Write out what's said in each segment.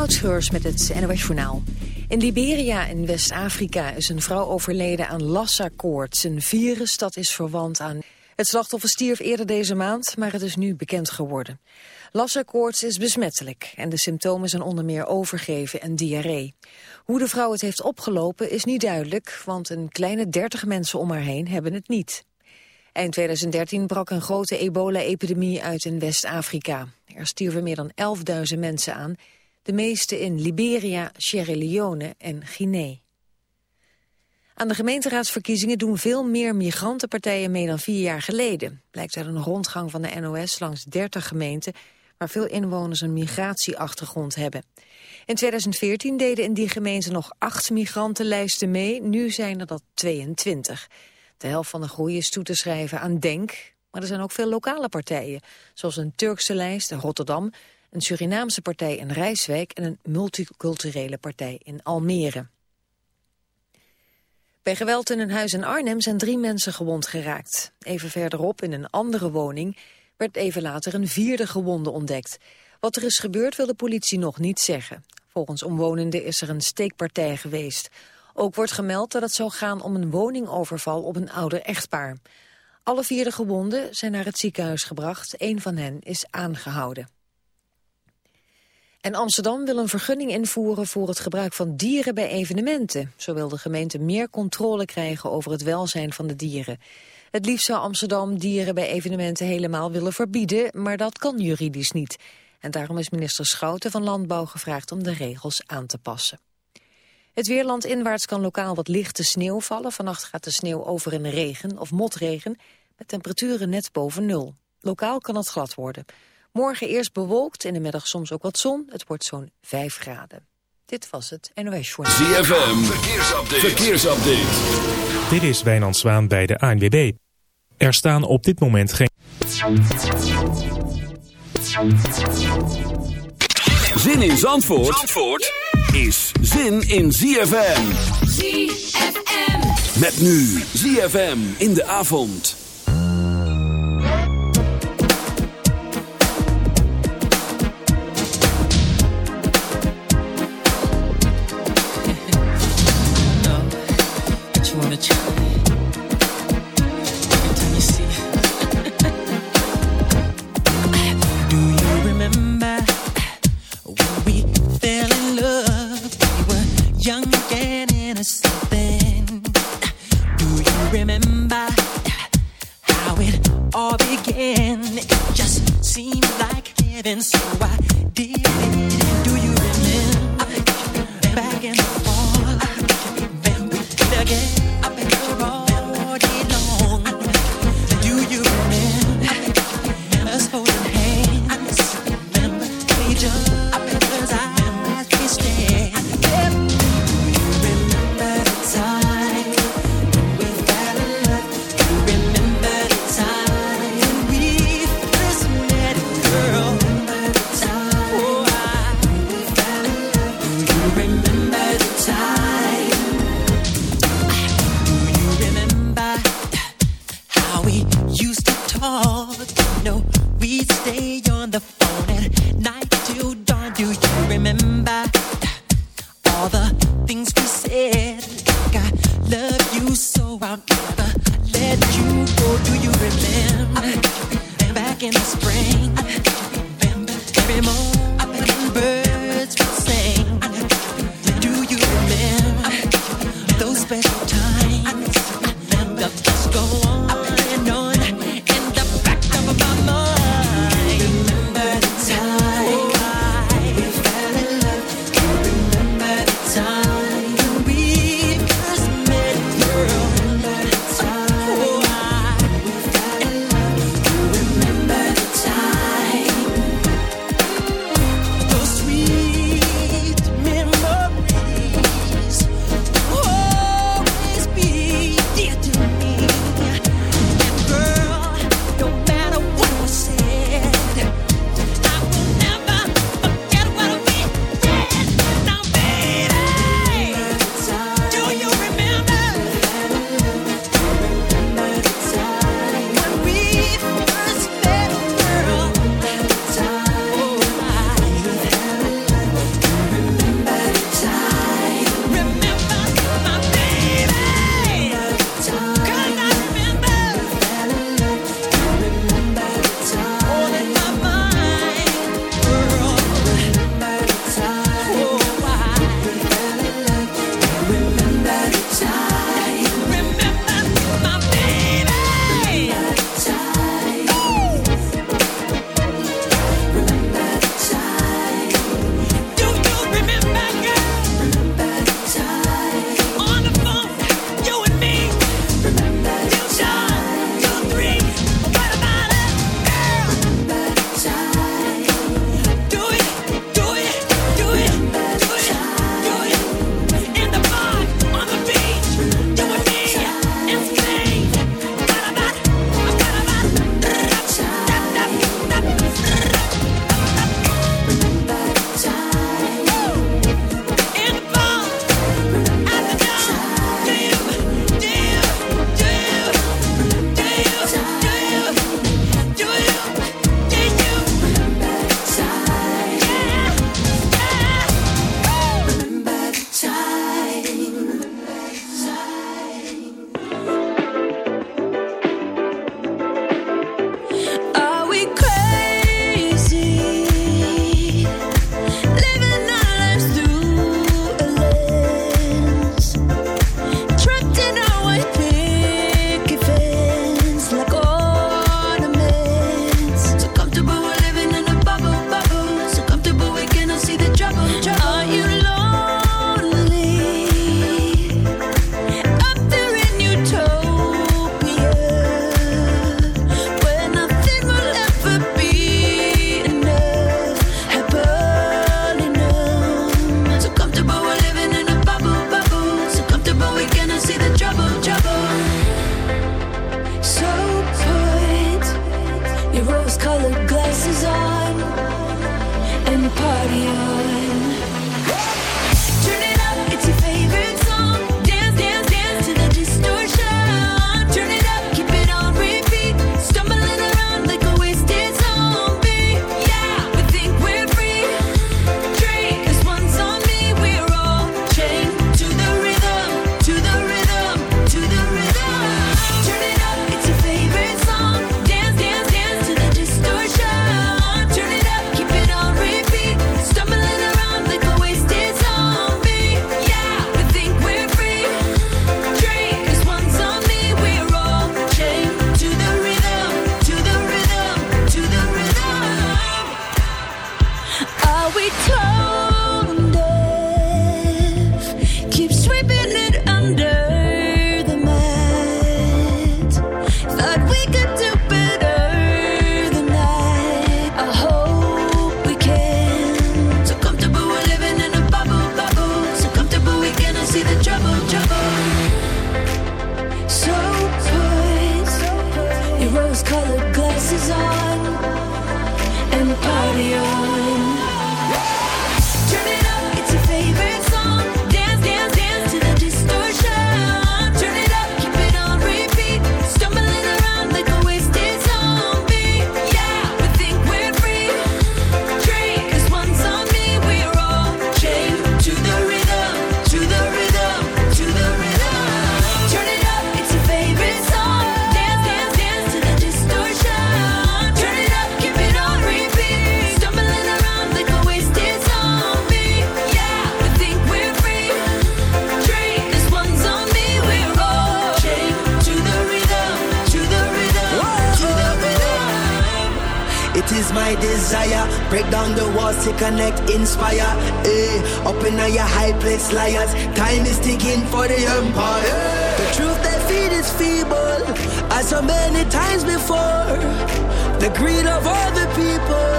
Moutschreurs met het NOS Journaal. In Liberia in West-Afrika is een vrouw overleden aan Lassa-koorts, een virus dat is verwant aan... Het slachtoffer stierf eerder deze maand, maar het is nu bekend geworden. Lassa-koorts is besmettelijk en de symptomen zijn onder meer overgeven en diarree. Hoe de vrouw het heeft opgelopen is niet duidelijk, want een kleine 30 mensen om haar heen hebben het niet. Eind 2013 brak een grote ebola-epidemie uit in West-Afrika. Er stierven meer dan 11.000 mensen aan de meeste in Liberia, Sierra Leone en Guinea. Aan de gemeenteraadsverkiezingen doen veel meer migrantenpartijen mee dan vier jaar geleden. Blijkt uit een rondgang van de NOS langs 30 gemeenten waar veel inwoners een migratieachtergrond hebben. In 2014 deden in die gemeenten nog acht migrantenlijsten mee, nu zijn er dat 22. De helft van de groei is toe te schrijven aan DENK, maar er zijn ook veel lokale partijen, zoals een Turkse lijst Rotterdam een Surinaamse partij in Rijswijk en een multiculturele partij in Almere. Bij geweld in een huis in Arnhem zijn drie mensen gewond geraakt. Even verderop, in een andere woning, werd even later een vierde gewonde ontdekt. Wat er is gebeurd wil de politie nog niet zeggen. Volgens omwonenden is er een steekpartij geweest. Ook wordt gemeld dat het zou gaan om een woningoverval op een ouder echtpaar. Alle vier de gewonden zijn naar het ziekenhuis gebracht. Een van hen is aangehouden. En Amsterdam wil een vergunning invoeren voor het gebruik van dieren bij evenementen. Zo wil de gemeente meer controle krijgen over het welzijn van de dieren. Het liefst zou Amsterdam dieren bij evenementen helemaal willen verbieden, maar dat kan juridisch niet. En daarom is minister Schouten van Landbouw gevraagd om de regels aan te passen. Het weerland inwaarts kan lokaal wat lichte sneeuw vallen. Vannacht gaat de sneeuw over in regen of motregen met temperaturen net boven nul. Lokaal kan het glad worden. Morgen eerst bewolkt, in de middag soms ook wat zon. Het wordt zo'n 5 graden. Dit was het NOS Journal. ZFM, verkeersupdate. verkeersupdate. Dit is Wijnand Zwaan bij de ANWB. Er staan op dit moment geen... Zin in Zandvoort, Zandvoort is zin in ZFM. ZFM. Met nu ZFM in de avond. feeble as so many times before. The greed of all the people.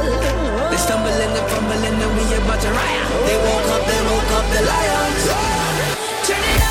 They stumble and they fumble and we about to riot. They woke up, they woke up the lions. Turn it up.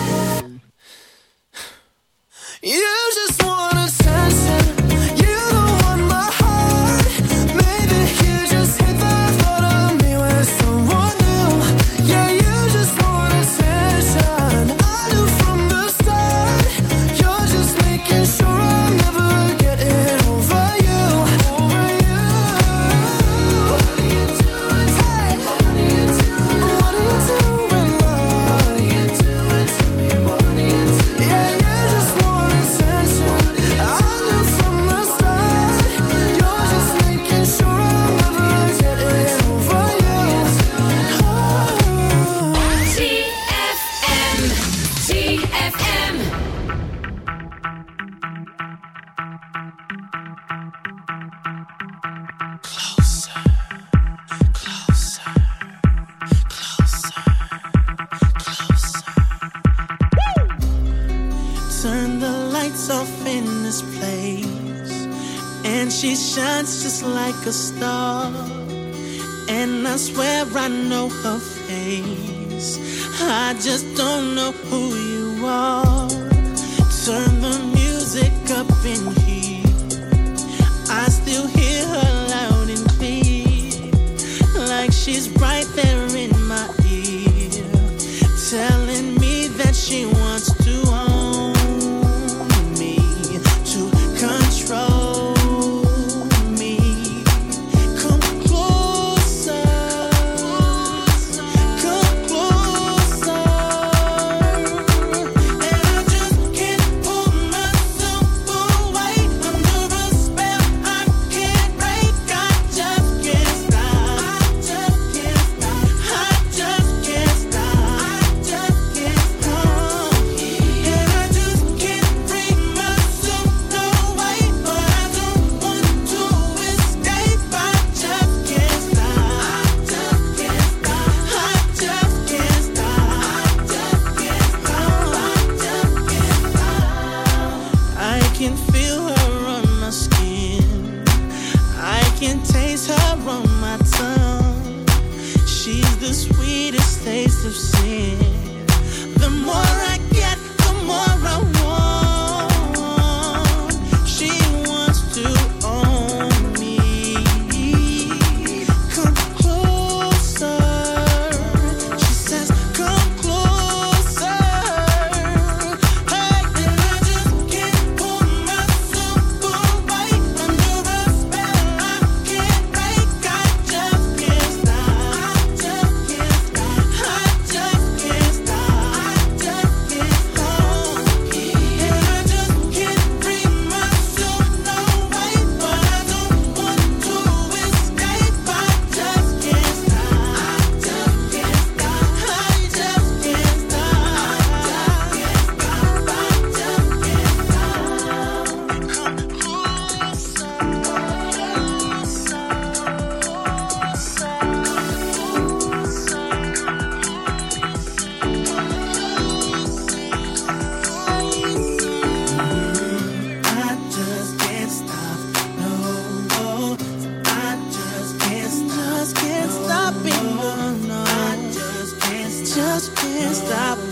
just can't stop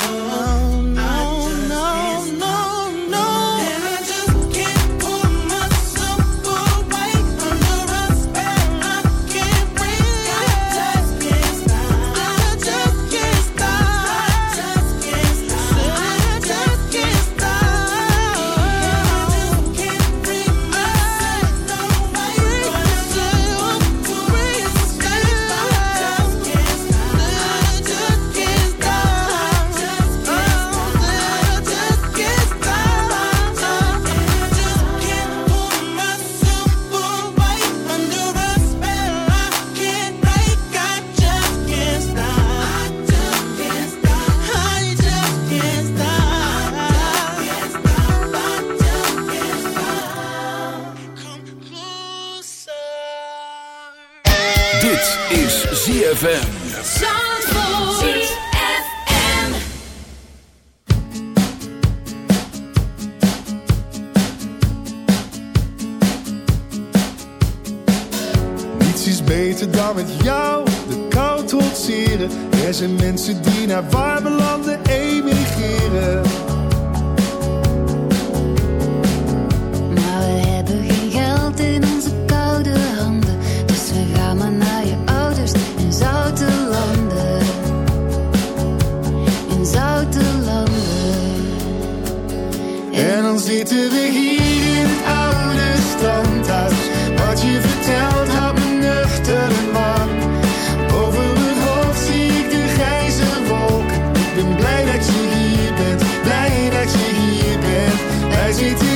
weiß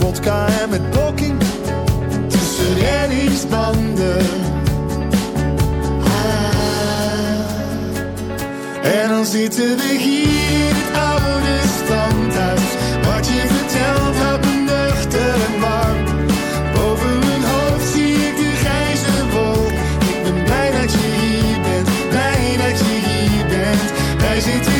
vodka en met poking tussen reddingsbanden. Ah. En dan zitten we hier in het oude standhuis. Wat je vertelt had me nuchter en. Boven mijn hoofd zie ik de grijze wolk. Ik ben blij dat je hier bent, blij dat je hier bent. Wij zitten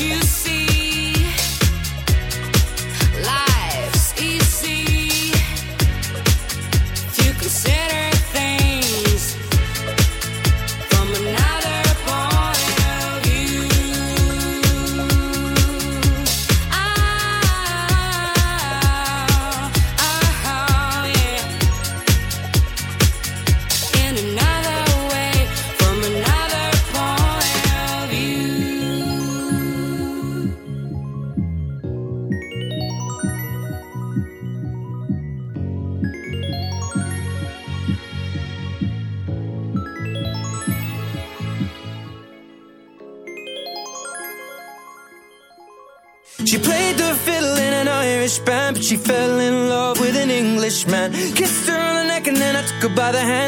you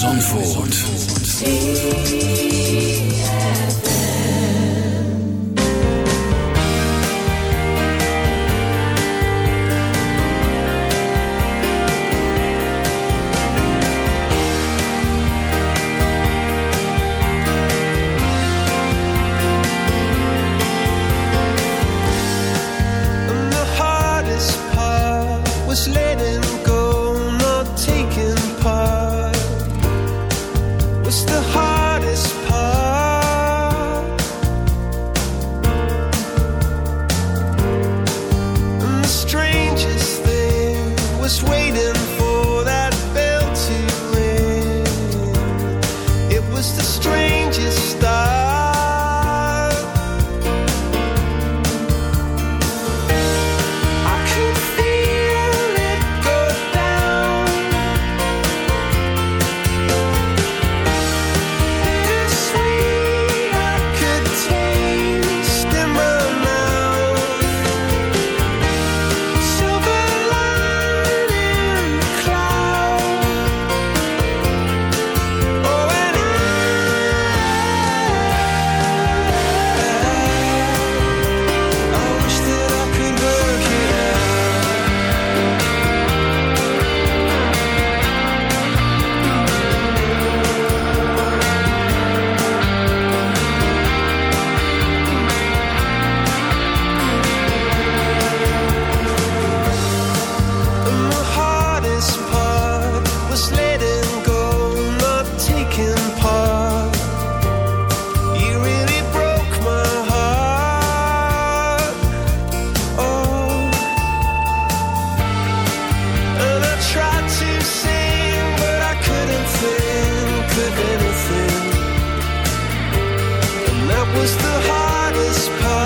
Zandvoort. Was the hardest part.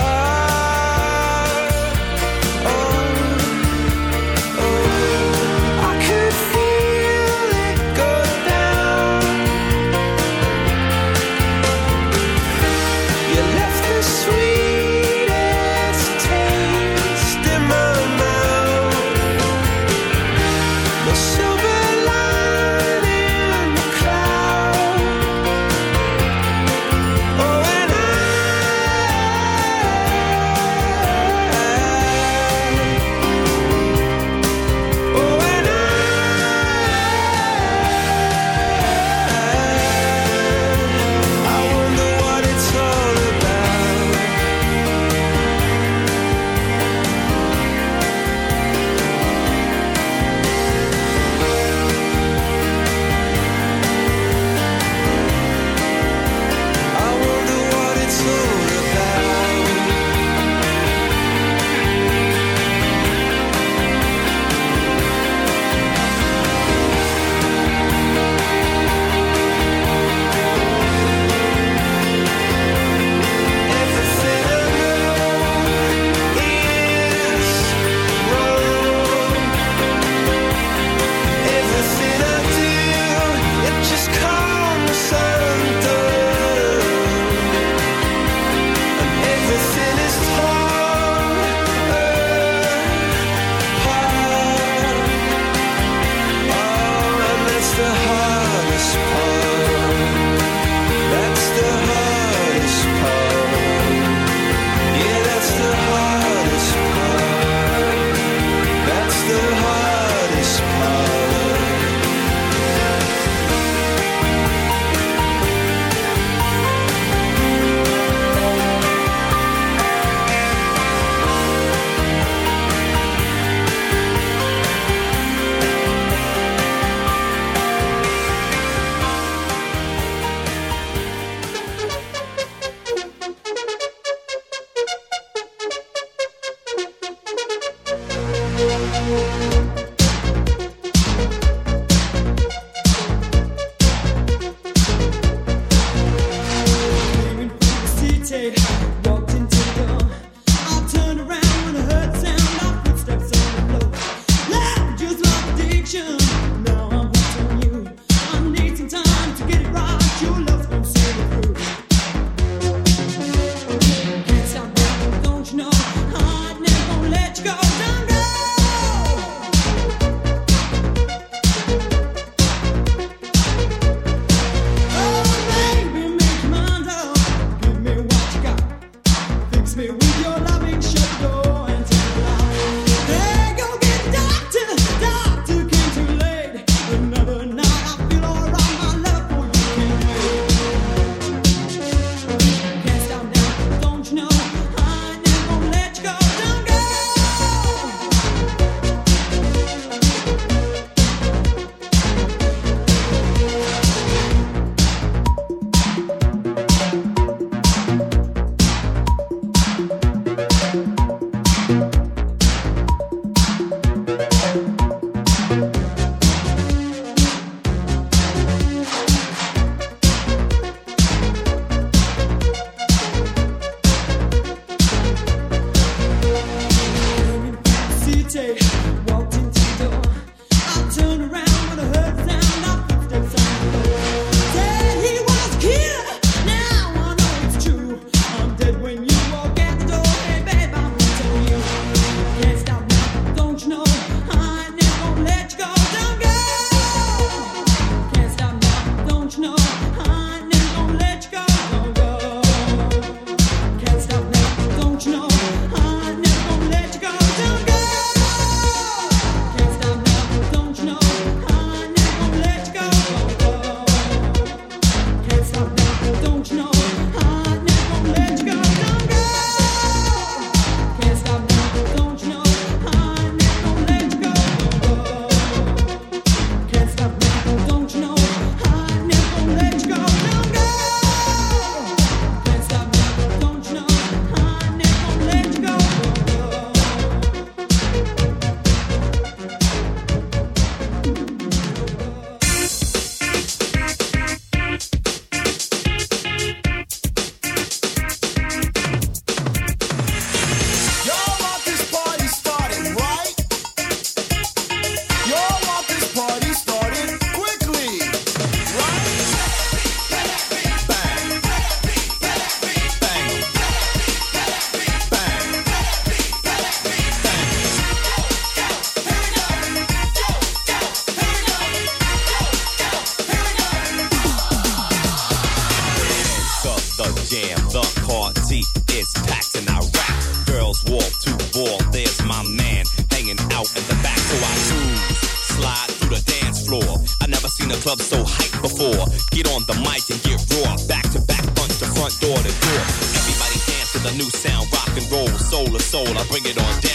seen a club so hyped before. Get on the mic and get raw. Back to back, front to front, door to door. Everybody dance to the new sound, rock and roll, soul to soul. I bring it on down.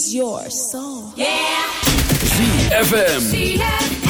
It's your soul. Yeah. ZFM.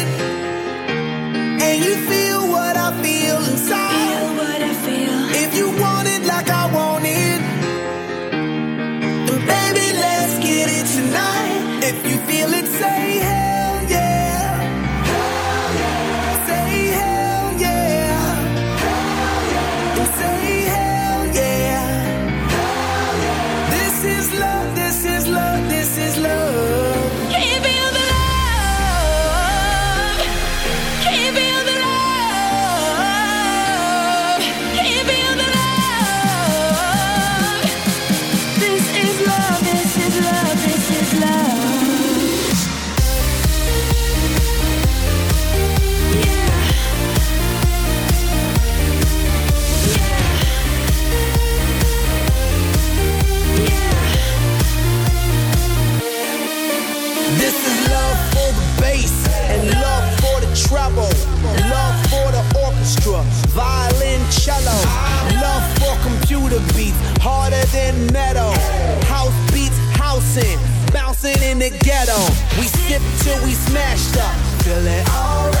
ghetto. We sip till we smashed up. Feel it alright.